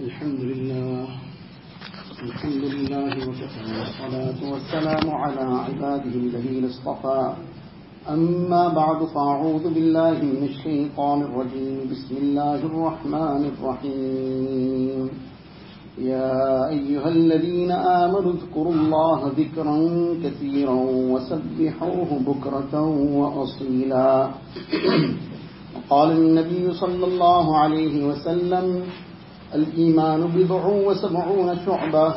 الحمد لله. الحمد لله وكفى. والصلاة والسلام على عباده الذين اصطفى. أما بعد فأعوذ بالله من الشيطان الرجيم. بسم الله الرحمن الرحيم. يا أيها الذين آمنوا اذكروا الله ذكرا كثيرا وسبحوه بكرة وأصيلا. وقال النبي صلى الله عليه وسلم الإيمان بضع وسبعون شعبة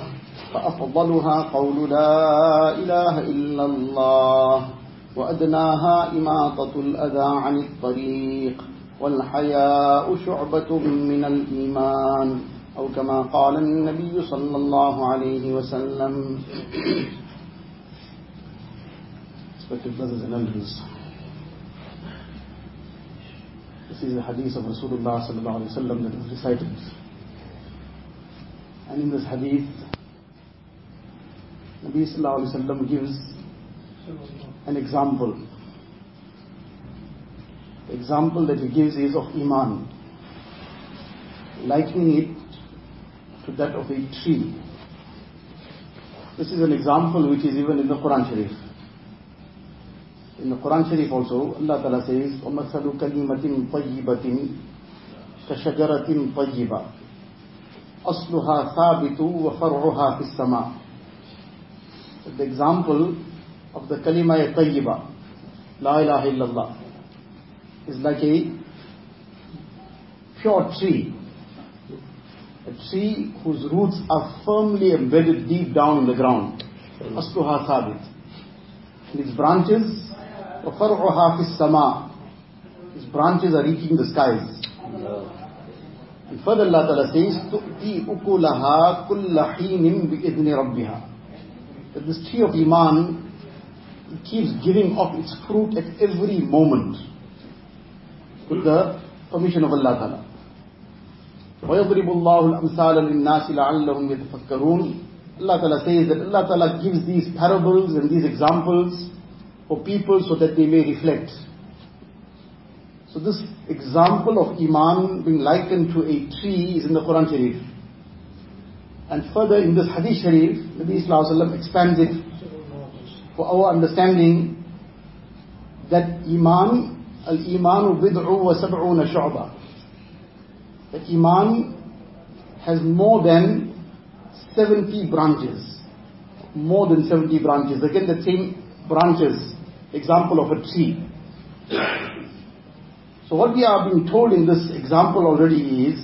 فأفضلها قول لا إله إلا الله وأدناها إماطة الأذى عن الطريق والحياء شعبة من الإيمان أو كما قال النبي صلى الله عليه وسلم and this is the hadith of Rasulullah sallallahu alayhi wa sallam that is recited. And in this hadith, Nabi sallallahu alayhi wa sallam gives an example. The example that he gives is of Iman, likening it to that of a tree. This is an example which is even in the Quran Sharif. In the Quran Sharif also, Allah Ta'ala says, وَمَثَلُ كَلِمَةٍ طَيِّبَةٍ كَشَجَرَةٍ طَيِّبَةٍ أَصْلُهَا ثَابِتُ وَفَرْعُهَا فِي السَّمَاءِ The example of the kalima tayyiba, La ilaha illallah, is like a pure tree. A tree whose roots are firmly embedded deep down in the ground. Asluha sabit. And its branches, وَفَرْعُهَا فِي السَّمَاءِ Its branches are reaching the skies. Further Allah Ta'ala says, تُؤْتِي أُكُلَهَا كُلَّ حِينٍ بِإِذْنِ رَبِّهَا That this tree of Iman it keeps giving off its fruit at every moment with the permission of Allah Ta'ala. وَيَضْرِبُ اللَّهُ الْأَمْثَالَ لِلنَّاسِ لَعَلَّهُمْ يَتَفَكَّرُونَ Allah Ta'ala says that Allah Ta'ala gives these parables and these examples for people so that they may reflect. So this example of Iman being likened to a tree is in the Quran Sharif. And further in this Hadith Sharif, Nabi Sallallahu expands it for our understanding that Iman, Al-Imanu bid'u wa sab'una shu'ba. That Iman has more than 70 branches. More than 70 branches. Again the same branches, example of a tree. So what we are being told in this example already is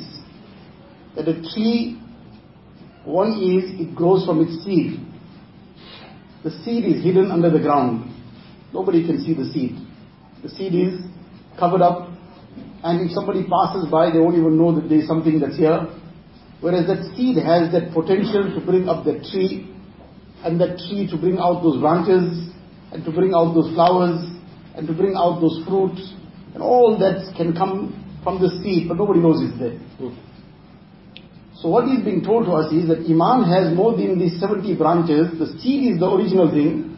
that a tree, one is it grows from its seed. The seed is hidden under the ground. Nobody can see the seed. The seed is covered up and if somebody passes by they won't even know that there is something that's here. Whereas that seed has that potential to bring up that tree and that tree to bring out those branches and to bring out those flowers and to bring out those fruits and all that can come from the seed but nobody knows it's there. Hmm. So what is being told to us is that Iman has more than these 70 branches. The seed is the original thing.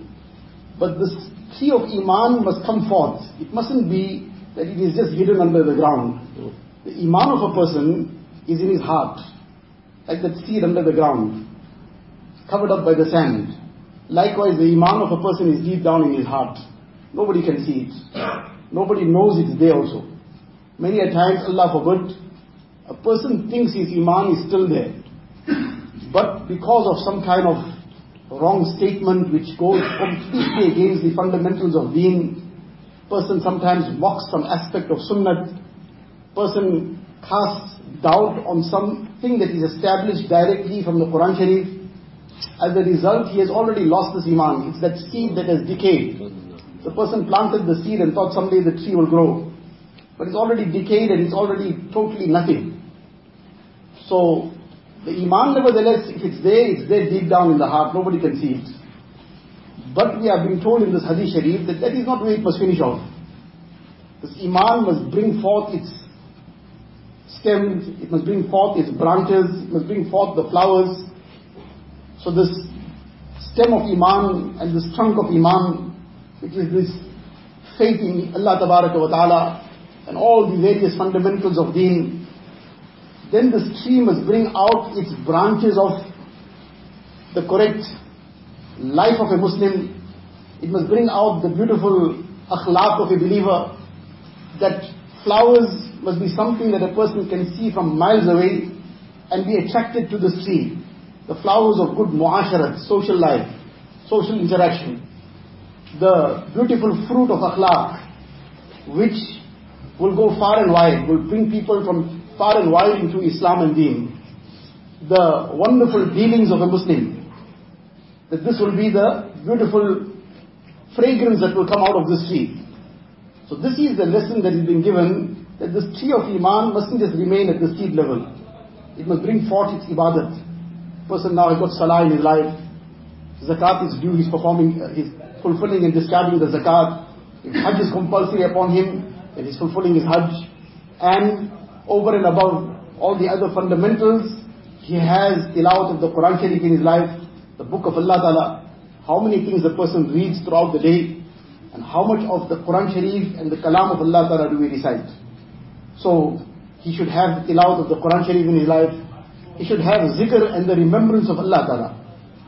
But the tree of Iman must come forth. It mustn't be that it is just hidden under the ground. Hmm. The Iman of a person is in his heart. Like that seed under the ground. Covered up by the sand. Likewise the Iman of a person is deep down in his heart. Nobody can see it. Nobody knows it's there also. Many a times, Allah forbid, a person thinks his iman is still there. But because of some kind of wrong statement which goes completely against the fundamentals of deen, person sometimes mocks some aspect of sunnah, person casts doubt on something that is established directly from the Quran Sharif. As a result, he has already lost his iman. It's that seed that has decayed. The person planted the seed and thought someday the tree will grow. But it's already decayed and it's already totally nothing. So, the Iman nevertheless, if it's there, it's there deep down in the heart, nobody can see it. But we are being told in this Hadith Sharif that that is not where it must finish off. This Iman must bring forth its stems, it must bring forth its branches, it must bring forth the flowers. So this stem of Iman and this trunk of Iman, which is this faith in Allah wa Ta'ala and all the various fundamentals of deen, then this tree must bring out its branches of the correct life of a Muslim. It must bring out the beautiful akhlaq of a believer. That flowers must be something that a person can see from miles away and be attracted to this tree. The flowers of good muasharat, social life, social interaction. The beautiful fruit of akhlaq, which will go far and wide, will bring people from far and wide into Islam and Deen. The wonderful dealings of a Muslim. That this will be the beautiful fragrance that will come out of this tree. So this is the lesson that is being given, that this tree of Iman mustn't just remain at the seed level. It must bring forth its ibadat. Person now has got salah in his life. Zakat is due, he's performing, uh, he's fulfilling and discharging the zakat. If Hajj is compulsory upon him, then he's fulfilling his Hajj. And over and above all the other fundamentals, he has tilawat of the Quran Sharif in his life, the book of Allah Ta'ala, how many things the person reads throughout the day, and how much of the Quran Sharif and the Kalam of Allah Ta'ala do we recite. So, he should have the tilawat of the Quran Sharif in his life, he should have zikr and the remembrance of Allah Ta'ala.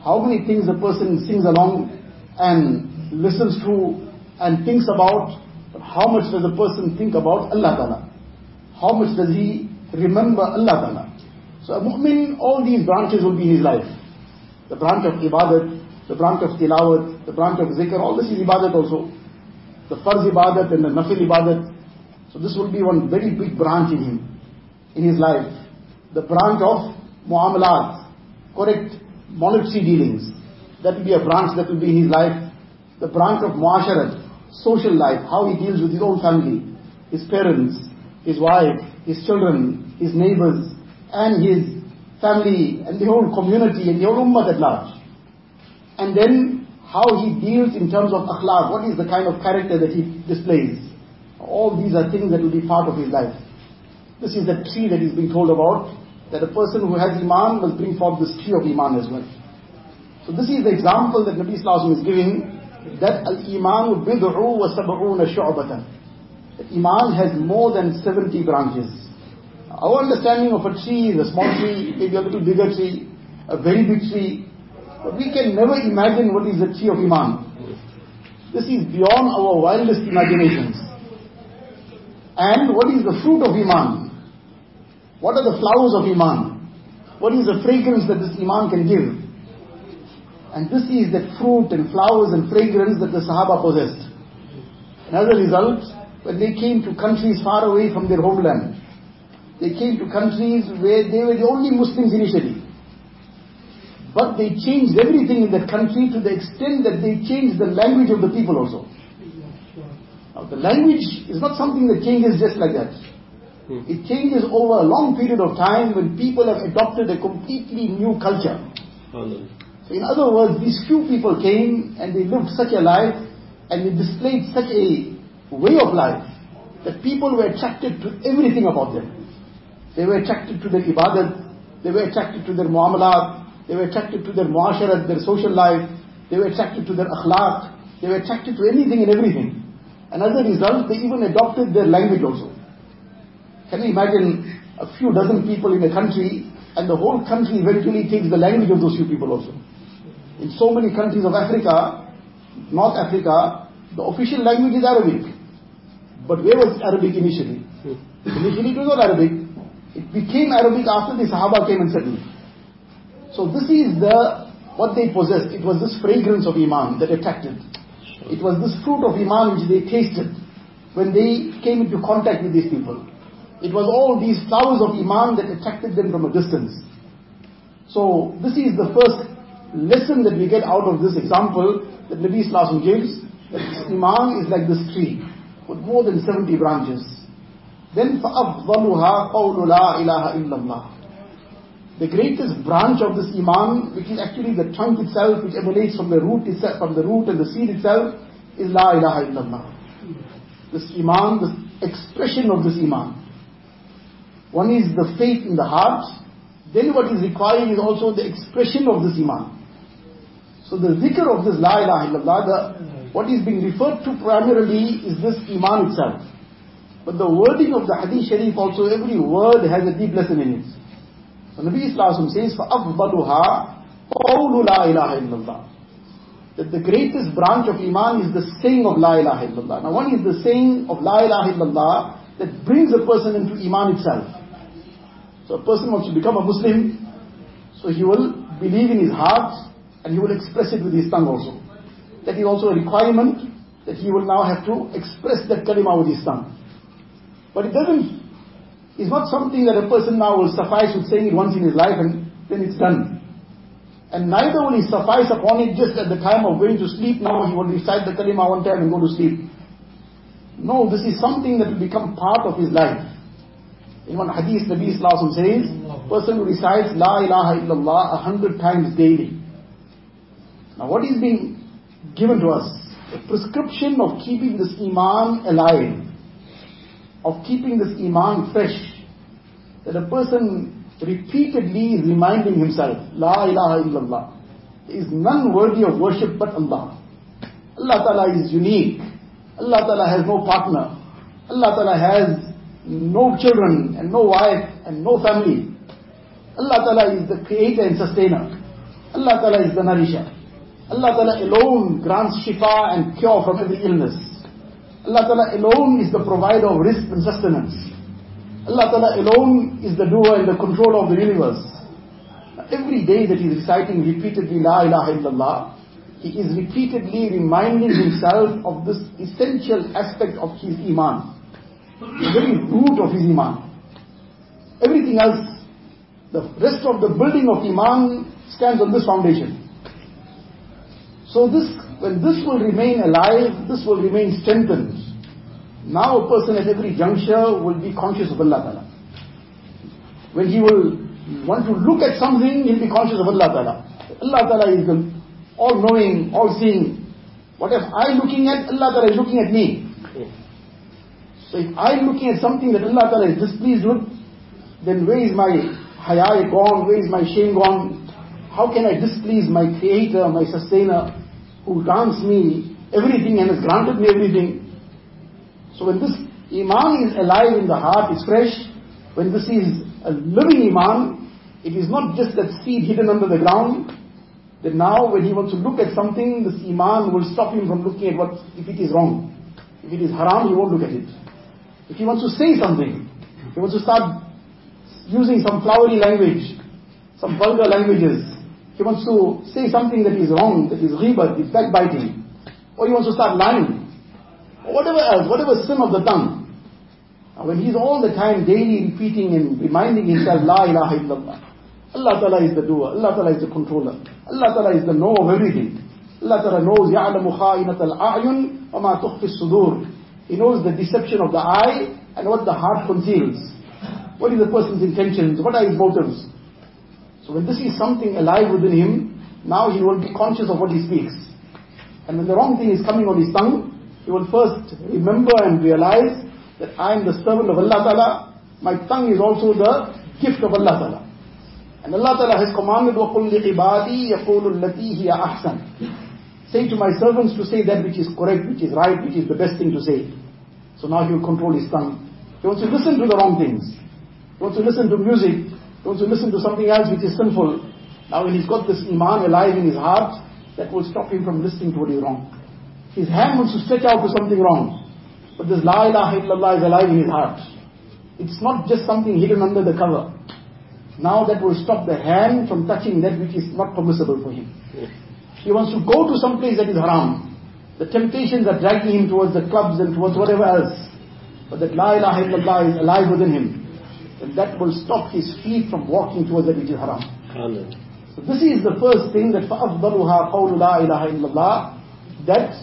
How many things a person sings along and listens to and thinks about, how much does a person think about Allah Ta'ala? How much does he remember Allah Ta'ala? So a mu'min, all these branches will be in his life. The branch of ibadat, the branch of tilawat, the branch of zikr, all this is ibadat also. The farz ibadat and the nafil ibadat. So this will be one very big branch in him, in his life. The branch of muamalat, correct monetary dealings. That will be a branch that will be in his life. The branch of muasharat, social life, how he deals with his own family, his parents, his wife, his children, his neighbors, and his family, and the whole community, and the whole ummah at large. And then how he deals in terms of akhlaq, what is the kind of character that he displays. All these are things that will be part of his life. This is the tree that he is being told about, that a person who has iman must bring forth this tree of iman as well. So this is the example that Nabi Sallallahu is giving, that al-iman bid'u wa sab'una shu'batan. Iman has more than 70 branches. Our understanding of a tree is a small tree, maybe a little bigger tree, a very big tree. But we can never imagine what is the tree of Iman. This is beyond our wildest imaginations. And what is the fruit of Iman? What are the flowers of Iman? What is the fragrance that this Iman can give? And this is that fruit and flowers and fragrance that the Sahaba possessed. And as a result, when they came to countries far away from their homeland. They came to countries where they were the only Muslims initially. But they changed everything in that country to the extent that they changed the language of the people also. Now the language is not something that changes just like that. Hmm. It changes over a long period of time when people have adopted a completely new culture. So in other words, these few people came and they lived such a life and they displayed such a way of life that people were attracted to everything about them. They were attracted to their ibadat, they were attracted to their muamalat, they were attracted to their muasharat, their social life, they were attracted to their akhlaq, they were attracted to anything and everything. And as a result, they even adopted their language also. Can you imagine a few dozen people in a country and the whole country eventually takes the language of those few people also. In so many countries of Africa, North Africa, the official language is Arabic. But where was Arabic initially? Hmm. Initially it was not Arabic. It became Arabic after the Sahaba came and settled. So this is the, what they possessed. It was this fragrance of Iman that attracted. It was this fruit of Iman which they tasted when they came into contact with these people. It was all these flowers of Iman that attracted them from a distance. So this is the first lesson that we get out of this example that Nabi Sallallahu gives. That Iman is like this tree with more than 70 branches. Then فَأَفْضَلُهَا قَوْلُ لَا إِلَهَ إِلَّا اللَّهِ The greatest branch of this Iman, which is actually the trunk itself, which emanates from the root itself, from the root and the seed itself, is La ilaha illallah. This Iman, this expression of this Iman. One is the faith in the heart, then what is required is also the expression of this Iman. So the zikr of this La ilaha illallah, the what is being referred to primarily is this Iman itself. But the wording of the Hadith Sharif also, every word has a deep lesson in it. So Nabi Islam says, فَأَفْضَلُهَا قَوْلُ لَا إِلَهَ إِلَّا اللَّهِ That the greatest branch of Iman is the saying of La ilaha illallah. Now one is the saying of La ilaha illallah that brings a person into Iman itself. So a person wants to become a Muslim, so he will believe in his heart and he will express it with his tongue also. That is also a requirement that he will now have to express that kalima with his tongue. But it doesn't, it's not something that a person now will suffice with saying it once in his life and then it's done. And neither will he suffice upon it just at the time of going to sleep. Now he will recite the kalima one time and go to sleep. No, this is something that will become part of his life. In one hadith, Nabi Islam says, person who recites La ilaha illallah a hundred times daily. Now what is being given to us? A prescription of keeping this iman alive of keeping this iman fresh. That a person repeatedly is reminding himself, La ilaha illallah. There is none worthy of worship but Allah. Allah Ta'ala is unique. Allah Ta'ala has no partner. Allah Ta'ala has no children and no wife and no family. Allah Ta'ala is the creator and sustainer. Allah Ta'ala is the nourisher. Allah Ta'ala alone grants shifa and cure from every illness. Allah Ta'ala alone is the provider of rizq and sustenance. Allah Ta'ala alone is the doer and the controller of the universe. Every day that he is reciting repeatedly La ilaha illallah, he is repeatedly reminding himself of this essential aspect of his iman. The very root of his iman. Everything else, the rest of the building of iman stands on this foundation. So this when this will remain alive, this will remain strengthened. Now a person at every juncture will be conscious of Allah Ta'ala. When he will want to look at something, he'll be conscious of Allah Ta'ala. Allah Ta'ala is all-knowing, all-seeing. What if I looking at, Allah Ta'ala is looking at me. So if I'm looking at something that Allah Ta'ala is displeased with, then where is my haya gone, where is my shame gone? How can I displease my creator, my sustainer? Who grants me everything and has granted me everything. So when this Iman is alive in the heart, is fresh, when this is a living Iman, it is not just that seed hidden under the ground, then now when he wants to look at something, this Iman will stop him from looking at what, if it is wrong. If it is haram, he won't look at it. If he wants to say something, he wants to start using some flowery language, some vulgar languages, he wants to say something that is wrong, that is ghibat, is backbiting. Or he wants to start lying. Or whatever else, whatever sin of the tongue. And when he's all the time daily repeating and reminding himself, La ilaha illallah. Allah Ta'ala is the doer. Allah Ta'ala is the controller. Allah Ta'ala is the know of everything. Allah Ta'ala knows يَعْلَمُ خَائِنَةَ الْأَعْيُنِ وَمَا تُخْفِ الصُّدُورِ He knows the deception of the eye and what the heart conceals. What is the person's intentions? What are his motives? So when this is something alive within him, now he will be conscious of what he speaks. And when the wrong thing is coming on his tongue, he will first remember and realize that I am the servant of Allah Ta'ala. My tongue is also the gift of Allah Ta'ala. And Allah Ta'ala has commanded, وَقُلْ لِعِبَادِي يَقُولُ الَّتِي هِيَ أَحْسَنُ Say to my servants to say that which is correct, which is right, which is the best thing to say. So now he will control his tongue. He wants to listen to the wrong things. He wants to listen to music. to listen to something else which is sinful. Now when he's got this iman alive in his heart, that will stop him from listening to what is wrong. His hand wants to stretch out to something wrong. But this La ilaha illallah is alive in his heart. It's not just something hidden under the cover. Now that will stop the hand from touching that which is not permissible for him. He wants to go to some place that is haram. The temptations are dragging him towards the clubs and towards whatever else. But that La ilaha illallah is alive within him then that will stop his feet from walking towards the Masjid Haram. Amen. So this is the first thing that فَأَفْضَلُهَا قَوْلُ لَا إِلَهَ إِلَّا اللَّهِ That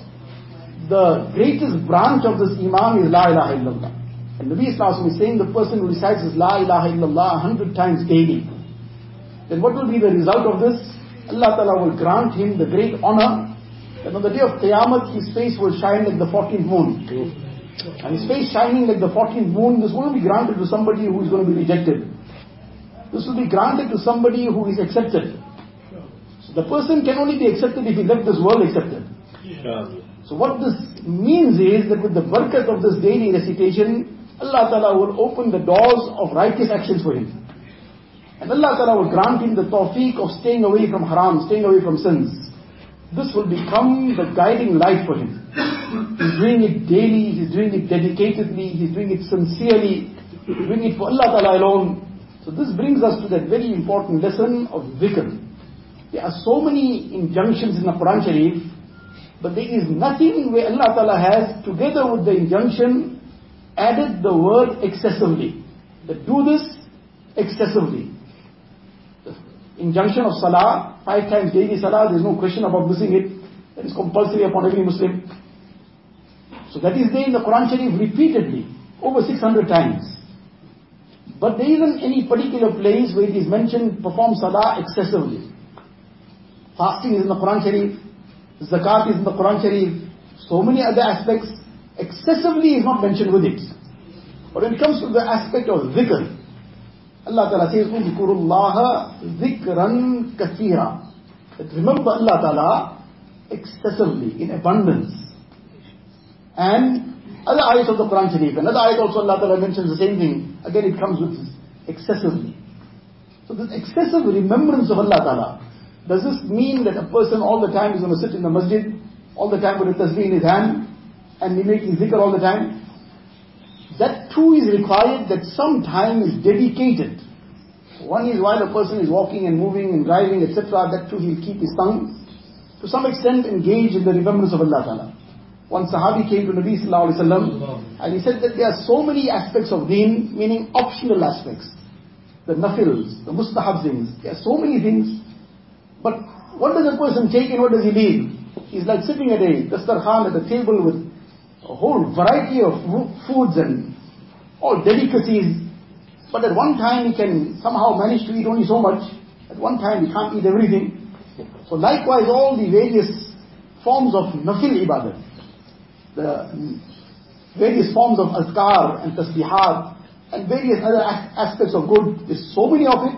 the greatest branch of this Iman is La ilaha illallah. And Nabi Islam is saying the person who recites his La ilaha illallah a hundred times daily. Then what will be the result of this? Allah Ta'ala will grant him the great honor that on the day of Qiyamah his face will shine like the 14th moon. And his face shining like the 14th moon, this won't be granted to somebody who is going to be rejected. This will be granted to somebody who is accepted. So the person can only be accepted if he left this world accepted. So what this means is that with the barakat of this daily recitation, Allah Ta'ala will open the doors of righteous actions for him. And Allah Ta'ala will grant him the tawfiq of staying away from haram, staying away from sins. This will become the guiding light for him. He's doing it daily, he's doing it dedicatedly, he's doing it sincerely, he's doing it for Allah Ta'ala alone. So this brings us to that very important lesson of dhikr. There are so many injunctions in the Quran Sharif, but there is nothing where Allah Ta'ala has, together with the injunction, added the word excessively. That do this excessively. The injunction of salah, five times daily salah, there is no question about missing it. That is compulsory upon every Muslim. So that is there in the Quran Sharif repeatedly, over 600 times. But there isn't any particular place where it is mentioned perform salah excessively. Fasting is in the Quran Sharif, zakat is in the Quran Sharif, so many other aspects, excessively is not mentioned with it. But when it comes to the aspect of zikr, Allah Ta'ala says, Uzkurullaha zikran kathira. That remember Allah Ta'ala excessively, in abundance. And other ayat of the Quran Sharif, another ayat also Allah Ta'ala mentions the same thing. Again, it comes with excessively. So this excessive remembrance of Allah Ta'ala, does this mean that a person all the time is going to sit in the masjid, all the time with a tasbih in his hand, and be making zikr all the time? That too is required that some time is dedicated. One is while a person is walking and moving and driving, etc., that too he'll keep his tongue to some extent engage in the remembrance of Allah Ta'ala. One Sahabi came to Nabi Sallallahu Alaihi Wasallam and he said that there are so many aspects of deen, meaning optional aspects. The nafils, the mustahab things. There are so many things. But what does a person take and what does he leave? He's like sitting at a dastarkhan at a table with a whole variety of foods and all delicacies. But at one time he can somehow manage to eat only so much. At one time he can't eat everything. So likewise all the various forms of nafil ibadah the various forms of azkar and tasbihat and various other aspects of good. There's so many of it.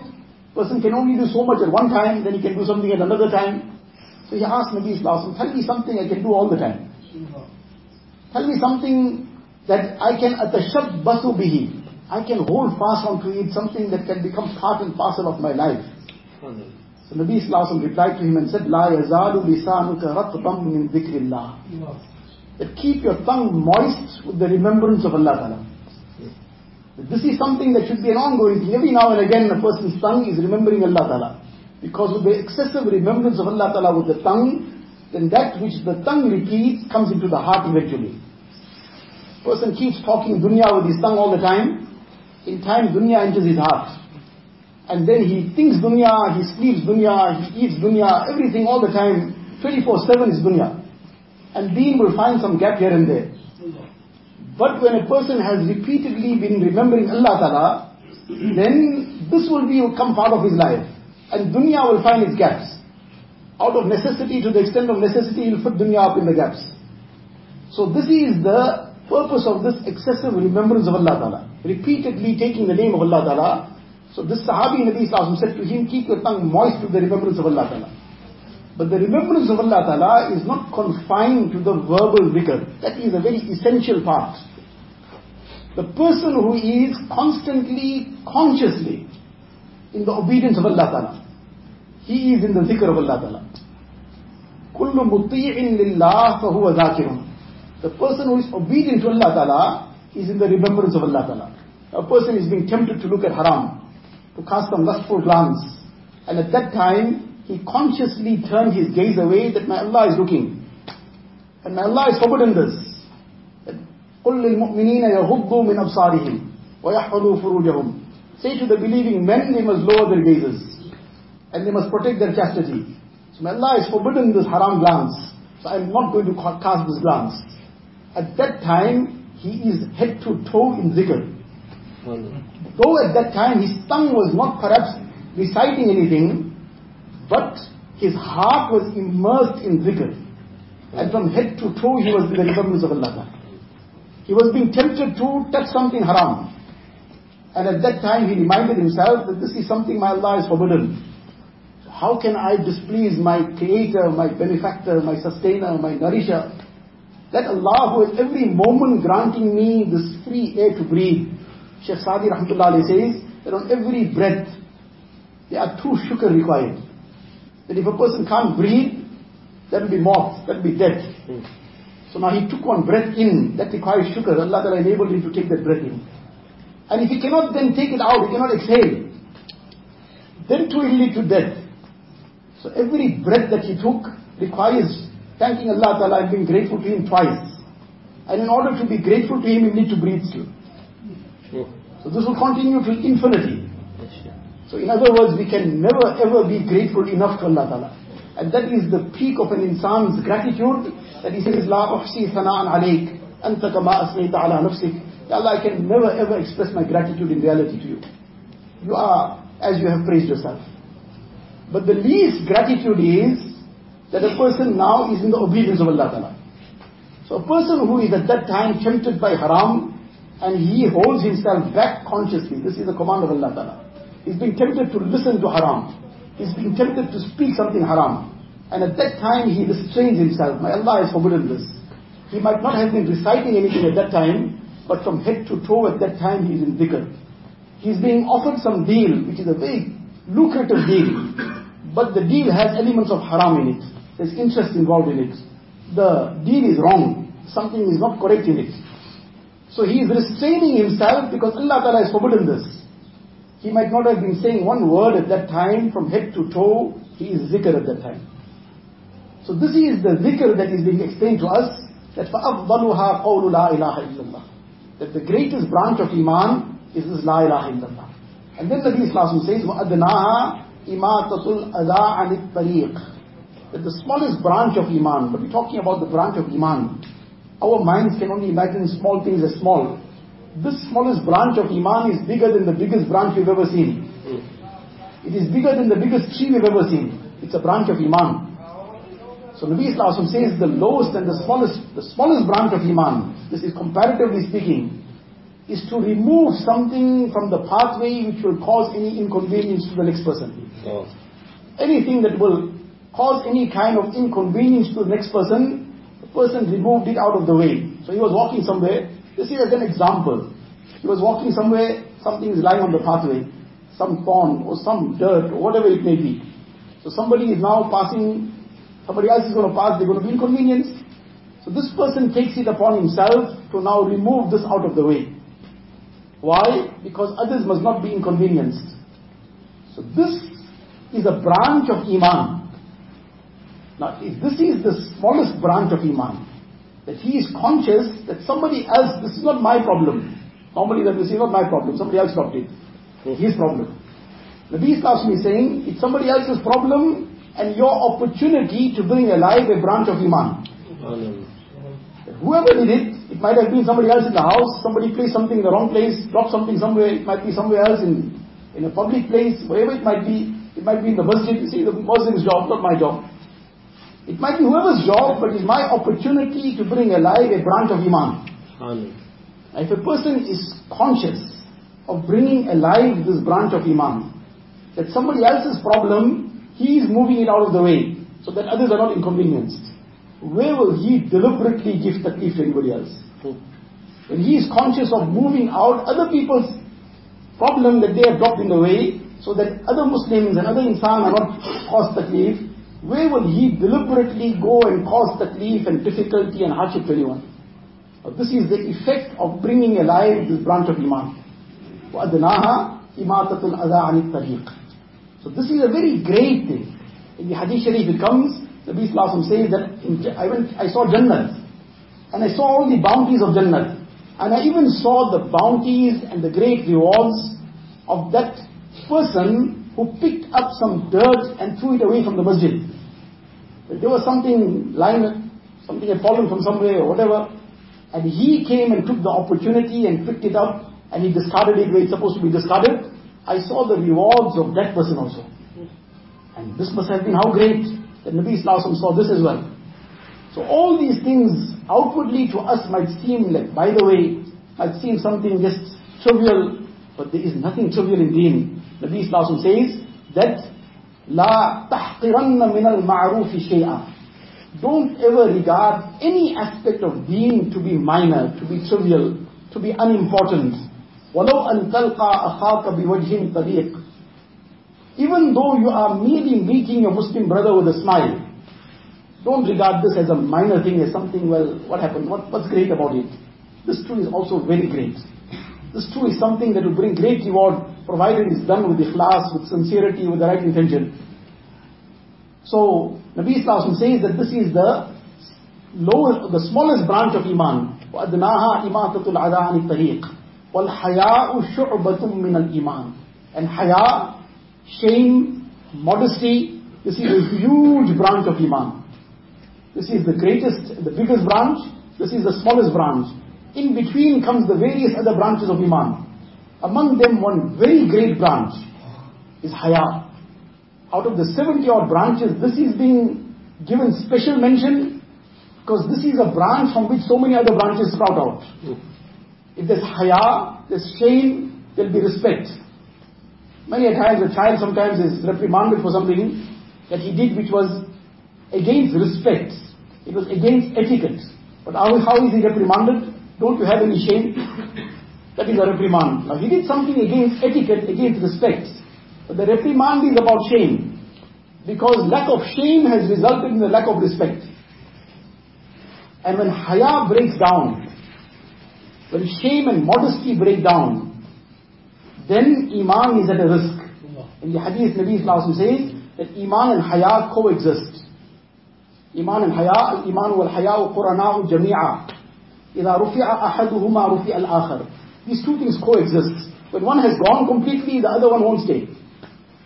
Person can only do so much at one time, then he can do something at another time. So he asked Nabi Islam, tell me something I can do all the time. Tell me something that I can atashabbasu bihi. I can hold fast on to it, something that can become part and parcel of my life. So Nabi Islam replied to him and said, La yazalu lisanuka ratbam min dhikrillah that keep your tongue moist with the remembrance of Allah Ta'ala. This is something that should be an ongoing thing. Every now and again a person's tongue is remembering Allah Ta'ala. Because of the excessive remembrance of Allah Ta'ala with the tongue, then that which the tongue repeats comes into the heart eventually. Person keeps talking dunya with his tongue all the time. In time dunya enters his heart. And then he thinks dunya, he sleeps dunya, he eats dunya, everything all the time. 24-7 is dunya and deen will find some gap here and there. But when a person has repeatedly been remembering Allah Ta'ala, then this will be come part of his life. And dunya will find its gaps. Out of necessity, to the extent of necessity, he'll put dunya up in the gaps. So this is the purpose of this excessive remembrance of Allah Ta'ala. Repeatedly taking the name of Allah Ta'ala. So this Sahabi Nabi Sallallahu said to him, keep your tongue moist with the remembrance of Allah Ta'ala. But the remembrance of Allah Ta'ala is not confined to the verbal dhikr. That is a very essential part. The person who is constantly, consciously in the obedience of Allah Ta'ala, he is in the dhikr of Allah Ta'ala. كل مطيع لله فهو ذاكر. The person who is obedient to Allah Ta'ala is in the remembrance of Allah Ta'ala. A person is being tempted to look at haram, to cast a lustful glance. And at that time, he consciously turned his gaze away that my Allah is looking. And my Allah is forbidden this. قُلْ لِلْمُؤْمِنِينَ يَغُضُّوا مِنْ أَبْصَارِهِمْ وَيَحْفَظُوا فُرُوجَهُمْ Say to the believing men, they must lower their gazes. And they must protect their chastity. So my Allah is forbidden this haram glance. So I am not going to cast this glance. At that time, he is head to toe in zikr. Though at that time his tongue was not perhaps reciting anything, but his heart was immersed in zikr. And from head to toe he was in the remembrance of Allah. He was being tempted to touch something haram. And at that time he reminded himself that this is something my Allah is forbidden. How can I displease my creator, my benefactor, my sustainer, my nourisher? That Allah who is every moment granting me this free air to breathe. Sheikh Sadi Rahmatullah says that on every breath there are two shukr required. That if a person can't breathe, that will be maut, that will be death. So now he took one breath in, that requires shukr. Allah Ta'ala enabled him to take that breath in. And if he cannot then take it out, he cannot exhale, then too it will lead to death. So every breath that he took requires thanking Allah Ta'ala and being grateful to Him twice. And in order to be grateful to Him, you need to breathe still. So this will continue till infinity. So in other words, we can never ever be grateful enough to Allah Ta'ala. And that is the peak of an insan's gratitude, that he says, La uhsi thana'an alayk, anta kama asmayta ala nafsik. Allah, I can never ever express my gratitude in reality to you. You are as you have praised yourself. But the least gratitude is that a person now is in the obedience of Allah Ta'ala. So a person who is at that time tempted by haram and he holds himself back consciously, this is the command of Allah Ta'ala. He's being tempted to listen to haram. He's being tempted to speak something haram. And at that time he restrains himself. My Allah has forbidden this. He might not have been reciting anything at that time, but from head to toe at that time he is in dhikr. He's being offered some deal, which is a very lucrative deal. But the deal has elements of haram in it. There's interest involved in it. The deal is wrong. Something is not correct in it. So he is restraining himself because Allah Ta'ala has forbidden this. He might not have been saying one word at that time from head to toe. He is zikr at that time. So this is the zikr that is being explained to us that فَأَفْضَلُهَا قَوْلُ لَا إِلَهَ إِلَّا اللَّهِ That the greatest branch of Iman is this La ilaha illallah. And then Nabi Islam says, وَأَدْنَاهَا إِمَاتَةُ الْأَذَىٰ عَنِ الطَّرِيقِ that the smallest branch of Iman, but we're talking about the branch of Iman. Our minds can only imagine small things as small. This smallest branch of Iman is bigger than the biggest branch we've ever seen. It is bigger than the biggest tree we've ever seen. It's a branch of Iman. So Nabi Islam says the lowest and the smallest, the smallest branch of Iman, this is comparatively speaking, is to remove something from the pathway which will cause any inconvenience to the next person. Oh. Anything that will cause any kind of inconvenience to the next person, the person removed it out of the way. So he was walking somewhere, this is as an example. He was walking somewhere, something is lying on the pathway, some thorn or some dirt or whatever it may be. So somebody is now passing, somebody else is going to pass, they're going to be inconvenienced. So this person takes it upon himself to now remove this out of the way. Why? Because others must not be inconvenienced. So this is a branch of Iman. Now, if this is the smallest branch of Iman, that he is conscious that somebody else, this is not my problem. Normally that this is not my problem, somebody else got it. His problem. Nabi Islam is saying, it's somebody else's problem and your opportunity to bring alive a branch of Iman. Whoever did it, it might have been somebody else in the house, somebody placed something in the wrong place, dropped something somewhere, it might be somewhere else in, in a public place, wherever it might be, it might be in the masjid, you see, the Muslim's job, not my job. It might be whoever's job, but it's my opportunity to bring alive a branch of Iman. Amen. If a person is conscious of bringing alive this branch of Iman, that somebody else's problem, he is moving it out of the way, so that others are not inconvenienced Where will he deliberately give taklif to anybody else? When he is conscious of moving out other people's problem that they have dropped in the way, so that other Muslims and other insan are not caused taklif, where will he deliberately go and cause taklif and difficulty and hardship to anyone? this is the effect of bringing alive this branch of Iman. وَأَدْنَاهَا إِمَاتَةُ الْأَذَىٰ عَنِ الطَّرِيقِ So this is a very great thing. In the Hadith Sharif it comes, Nabi Sallallahu says that in, I, went, I saw Jannah and I saw all the bounties of Jannah and I even saw the bounties and the great rewards of that person who picked up some dirt and threw it away from the masjid. There was something lying, something had fallen from somewhere or whatever, and he came and took the opportunity and picked it up and he discarded it where it's supposed to be discarded. I saw the rewards of that person also. And this must have been how great that Nabi Islam saw this as well. So all these things outwardly to us might seem like, by the way, might seem something just trivial, but there is nothing trivial in deen. Nabi Islam says that لا تحقرن من المعروف شيئا don't ever regard any aspect of deen to be minor, to be trivial, to be unimportant. وَلَوْ أَن تَلْقَى أَخَاكَ بِوَجْهٍ طَلِيقٍ Even though you are merely meeting your Muslim brother with a smile, don't regard this as a minor thing, as something, well, what happened? What, what's great about it? This too is also very great. This too is something that will bring great reward, provided it's done with ikhlas, with sincerity, with the right intention. So, Nabi Sallallahu says that this is the lowest, the smallest branch of Iman. وَأَدْنَاهَا إِمَاتَةُ الْعَدَىٰ عَنِ الطَّرِيقِ وَالْحَيَاءُ شُعْبَةٌ مِّنَ الْإِيمَانِ And haya, shame, modesty, this is a huge branch of Iman. This is the greatest, the biggest branch, this is the smallest branch. In between comes the various other branches of Iman. Among them one very great branch is haya out of the 70 odd branches, this is being given special mention because this is a branch from which so many other branches sprout out. Hmm. If there's haya, there's shame, there'll be respect. Many a times a child sometimes is reprimanded for something that he did which was against respect. It was against etiquette. But how, is he reprimanded? Don't you have any shame? That is a reprimand. Now he did something against etiquette, against respect. But the reprimand is about shame. Because lack of shame has resulted in the lack of respect. And when haya breaks down, when shame and modesty break down, then iman is at a risk. In the hadith, Nabi Sallallahu says that iman and haya coexist. Iman and haya, iman wal haya qurana'u jami'a. إذا رفع أحدهما رفع الآخر. These two things coexist. When one has gone completely, the other one won't stay.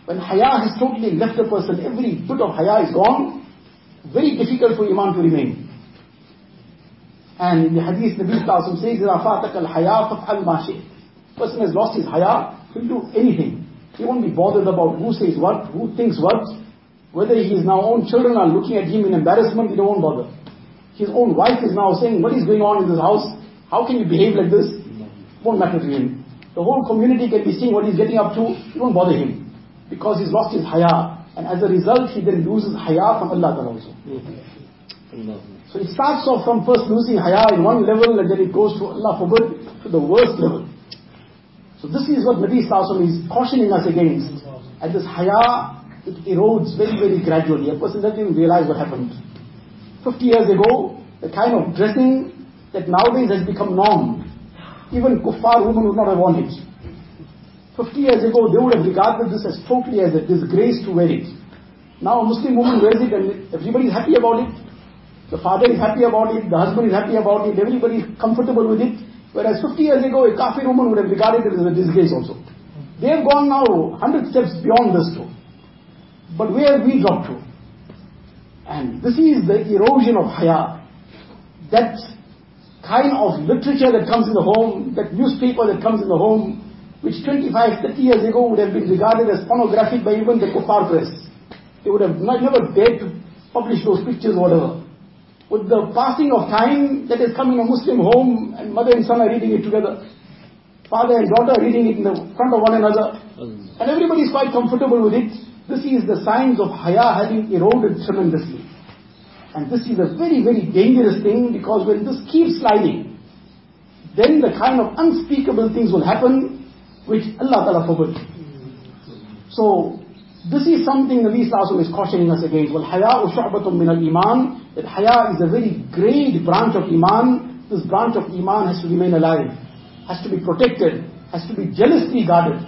When haya has totally left a person, every bit of haya is gone, very difficult for iman to remain. And in the hadith, Nabi Sallallahu says, إِذَا فَاتَكَ الْحَيَا فَفْعَلْ مَا Person has lost his haya, he'll do anything. He won't be bothered about who says what, who thinks what, whether his now own children are looking at him in embarrassment, he don't bother. His own wife is now saying, what is going on in this house? How can you behave like this? Won't matter to him. The whole community can be seeing what he's getting up to, it won't bother him because he's lost his haya. And as a result, he then loses haya from Allah also. So it starts off from first losing haya in one level and then it goes to Allah forbid to the worst level. So this is what Nabi Sallallahu is cautioning us against. And this haya, it erodes very, very gradually. A person doesn't even realize what happened. 50 years ago, the kind of dressing that nowadays has become norm. Even kuffar women would not have worn it. 50 years ago, they would have regarded this as totally as a disgrace to wear it. Now a Muslim woman wears it and everybody is happy about it. The father is happy about it, the husband is happy about it, everybody is comfortable with it. Whereas 50 years ago, a kafir woman would have regarded it as a disgrace also. They have gone now 100 steps beyond this too. But where have we dropped to? And this is the erosion of haya. That kind of literature that comes in the home, that newspaper that comes in the home, which 25, 30 years ago would have been regarded as pornographic by even the kuffar press. They would have never dared to publish those pictures or whatever. With the passing of time, that has come in a Muslim home, and mother and son are reading it together. Father and daughter are reading it in the front of one another. Mm. And everybody is quite comfortable with it. This is the signs of haya having eroded tremendously. And this is a very, very dangerous thing because when this keeps sliding, then the kind of unspeakable things will happen which Allah Ta'ala forbid. So, this is something Nabi Sallallahu is cautioning us against. Well, haya'u shu'batun min al-iman. That haya is a very great branch of iman. This branch of iman has to remain alive. Has to be protected. Has to be jealously guarded.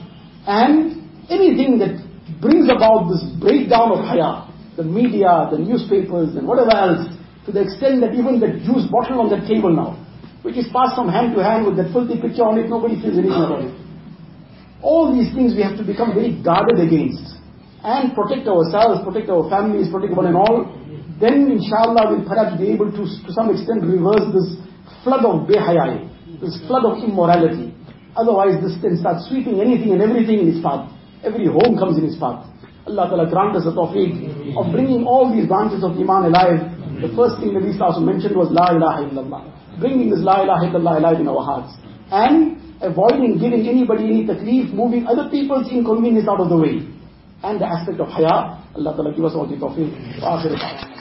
And anything that brings about this breakdown of haya, the media, the newspapers and whatever else, to the extent that even the juice bottle on the table now, which is passed from hand to hand with that filthy picture on it, nobody feels anything about it. All these things we have to become very guarded against and protect ourselves, protect our families, protect one and all. Then inshallah we'll perhaps be able to, to some extent reverse this flood of behayai, this flood of immorality. Otherwise this can start sweeping anything and everything in its path. Every home comes in its path. Allah Ta'ala grant us the tawfiq of bringing all these branches of Iman alive. The first thing Nabi also mentioned was La ilaha illallah. Bringing this La ilaha illallah alive in our hearts. And avoiding giving anybody any taklif, moving other people's inconvenience out of the way. عند حسنك الحياة. اللي قلت بس وقت التوفيق وآخر الحياة